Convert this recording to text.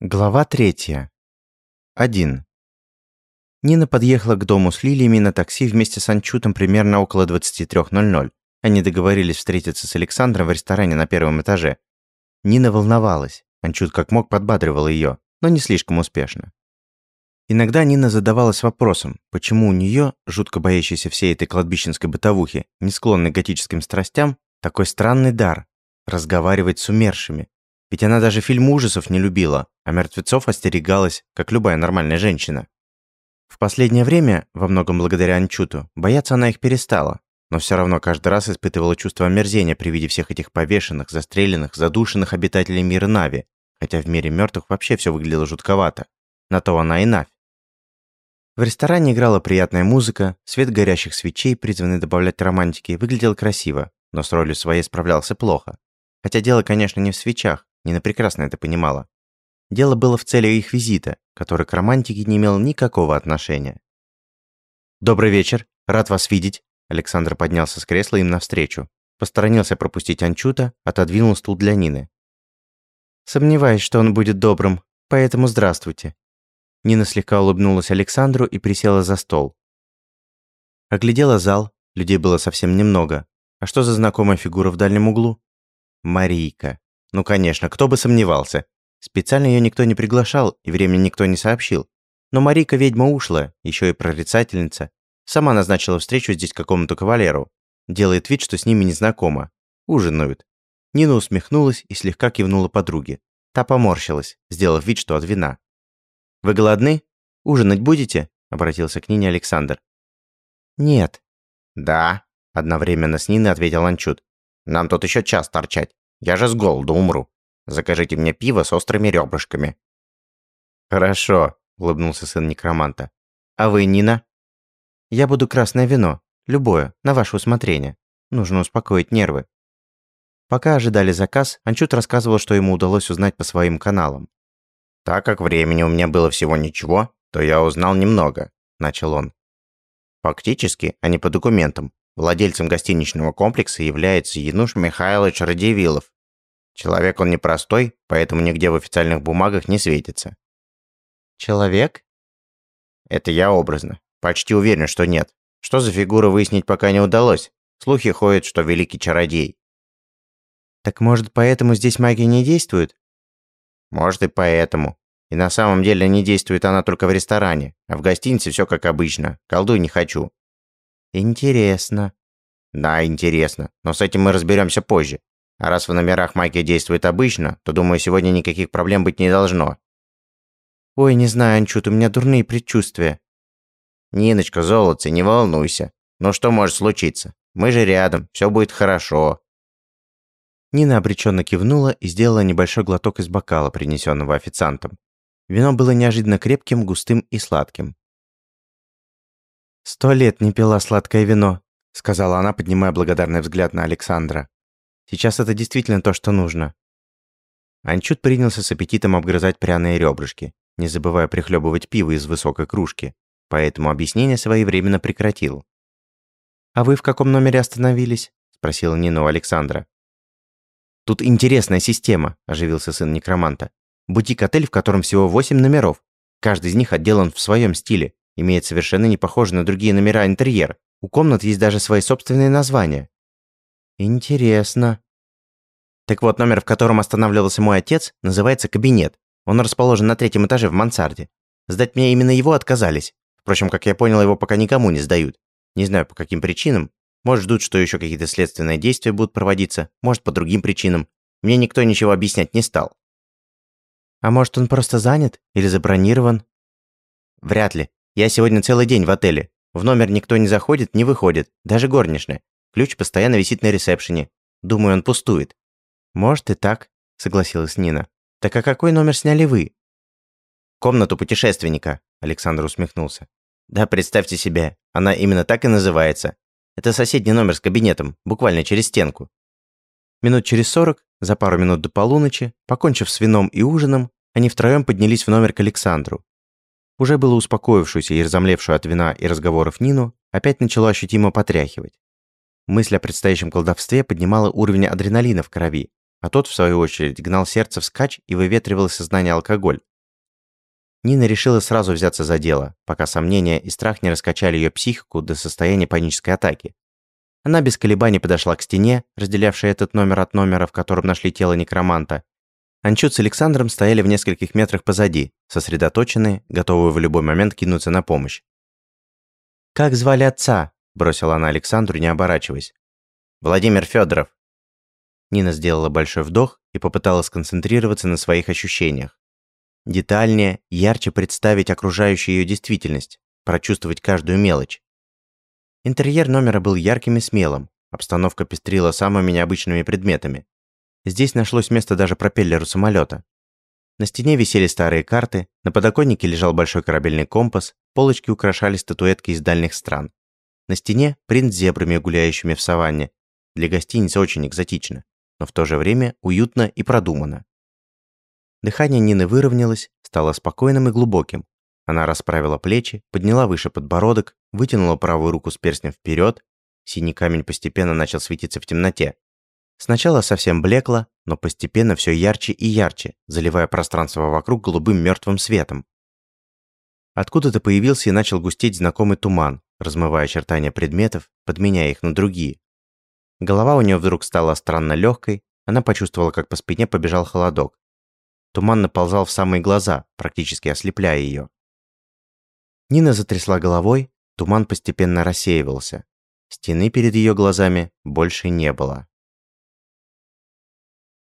Глава третья. Один. Нина подъехала к дому с лилиями на такси вместе с Анчутом примерно около 23.00. Они договорились встретиться с Александром в ресторане на первом этаже. Нина волновалась. Анчут как мог подбадривал ее, но не слишком успешно. Иногда Нина задавалась вопросом, почему у нее, жутко боящейся всей этой кладбищенской бытовухи, не склонной к готическим страстям, такой странный дар – разговаривать с умершими, ведь она даже фильм ужасов не любила, а мертвецов остерегалась, как любая нормальная женщина. В последнее время, во многом благодаря Анчуту, бояться она их перестала, но все равно каждый раз испытывала чувство омерзения при виде всех этих повешенных, застреленных, задушенных обитателей мира Нави, хотя в мире мертвых вообще все выглядело жутковато. На то она и Навь. В ресторане играла приятная музыка, свет горящих свечей, призванный добавлять романтики, выглядел красиво, но с ролью своей справлялся плохо. Хотя дело, конечно, не в свечах, Нина прекрасно это понимала. Дело было в цели их визита, который к романтике не имел никакого отношения. «Добрый вечер, рад вас видеть», Александр поднялся с кресла им навстречу. Посторонился пропустить Анчута, отодвинул стул для Нины. «Сомневаюсь, что он будет добрым, поэтому здравствуйте». Нина слегка улыбнулась Александру и присела за стол. Оглядела зал, людей было совсем немного. А что за знакомая фигура в дальнем углу? Марийка. Ну, конечно, кто бы сомневался. Специально ее никто не приглашал, и времени никто не сообщил. Но Марика ведьма ушла, еще и прорицательница. Сама назначила встречу здесь какому-то кавалеру. Делает вид, что с ними не знакома. Ужинают. Нина усмехнулась и слегка кивнула подруге. Та поморщилась, сделав вид, что от вина. «Вы голодны? Ужинать будете?» – обратился к Нине Александр. «Нет». «Да», – одновременно с Ниной ответил Анчут. «Нам тут еще час торчать». Я же с голоду умру. Закажите мне пиво с острыми ребрышками». «Хорошо», — улыбнулся сын некроманта. «А вы, Нина?» «Я буду красное вино. Любое, на ваше усмотрение. Нужно успокоить нервы». Пока ожидали заказ, Анчут рассказывал, что ему удалось узнать по своим каналам. «Так как времени у меня было всего ничего, то я узнал немного», – начал он. «Фактически, а не по документам, Владельцем гостиничного комплекса является Януш Михайлович Радивилов. Человек он непростой, поэтому нигде в официальных бумагах не светится. Человек? Это я образно. Почти уверен, что нет. Что за фигура выяснить пока не удалось. Слухи ходят, что великий чародей. Так может, поэтому здесь магия не действует? Может и поэтому. И на самом деле не действует она только в ресторане, а в гостинице все как обычно. Колдуй не хочу. Интересно. Да, интересно, но с этим мы разберемся позже. А раз в номерах магия действует обычно, то, думаю, сегодня никаких проблем быть не должно. Ой, не знаю, Анчут, у меня дурные предчувствия. Ниночка, золотце, не волнуйся. Ну что может случиться? Мы же рядом, все будет хорошо. Нина обреченно кивнула и сделала небольшой глоток из бокала, принесенного официантом. Вино было неожиданно крепким, густым и сладким. «Сто лет не пила сладкое вино», — сказала она, поднимая благодарный взгляд на Александра. «Сейчас это действительно то, что нужно». Анчут принялся с аппетитом обгрызать пряные ребрышки, не забывая прихлебывать пиво из высокой кружки, поэтому объяснение своевременно прекратил. «А вы в каком номере остановились?» — спросила Нина у Александра. «Тут интересная система», – оживился сын некроманта. «Бутик-отель, в котором всего восемь номеров. Каждый из них отделан в своем стиле имеет совершенно не похожий на другие номера интерьер. У комнат есть даже свои собственные названия. Интересно. Так вот, номер, в котором останавливался мой отец, называется «Кабинет». Он расположен на третьем этаже в мансарде. Сдать мне именно его отказались. Впрочем, как я понял, его пока никому не сдают. Не знаю, по каким причинам. Может, ждут, что еще какие-то следственные действия будут проводиться, может, по другим причинам. Мне никто ничего объяснять не стал. А может, он просто занят или забронирован? Вряд ли. Я сегодня целый день в отеле. В номер никто не заходит, не выходит, даже горничная. Ключ постоянно висит на ресепшене. Думаю, он пустует. Может и так, согласилась Нина. Так а какой номер сняли вы? Комнату путешественника, Александр усмехнулся. Да, представьте себе, она именно так и называется. Это соседний номер с кабинетом, буквально через стенку. Минут через сорок, за пару минут до полуночи, покончив с вином и ужином, они втроем поднялись в номер к Александру. Уже было успокоившуюся и разомлевшую от вина и разговоров Нину, опять начала ощутимо потряхивать. Мысль о предстоящем колдовстве поднимала уровень адреналина в крови, а тот, в свою очередь, гнал сердце вскачь и выветривал из сознания алкоголь. Нина решила сразу взяться за дело, пока сомнения и страх не раскачали ее психику до состояния панической атаки. Она без колебаний подошла к стене, разделявшей этот номер от номера, в котором нашли тело некроманта. Анчут с Александром стояли в нескольких метрах позади, сосредоточенные, готовые в любой момент кинуться на помощь. «Как звали отца?» – бросила она Александру, не оборачиваясь. «Владимир Федоров». Нина сделала большой вдох и попыталась сконцентрироваться на своих ощущениях. Детальнее, ярче представить окружающую ее действительность, прочувствовать каждую мелочь. Интерьер номера был ярким и смелым, обстановка пестрила самыми необычными предметами. Здесь нашлось место даже пропеллеру самолета. На стене висели старые карты, на подоконнике лежал большой корабельный компас, полочки украшали статуэтки из дальних стран. На стене принц с зебрами, гуляющими в саванне. Для гостиницы очень экзотично, но в то же время уютно и продумано. Дыхание Нины выровнялось, стало спокойным и глубоким. Она расправила плечи, подняла выше подбородок, вытянула правую руку с перстнем вперед. Синий камень постепенно начал светиться в темноте. Сначала совсем блекло, но постепенно все ярче и ярче, заливая пространство вокруг голубым мертвым светом. Откуда-то появился и начал густеть знакомый туман, размывая очертания предметов, подменяя их на другие. Голова у нее вдруг стала странно легкой, она почувствовала, как по спине побежал холодок. Туман наползал в самые глаза, практически ослепляя ее. Нина затрясла головой, туман постепенно рассеивался. Стены перед ее глазами больше не было.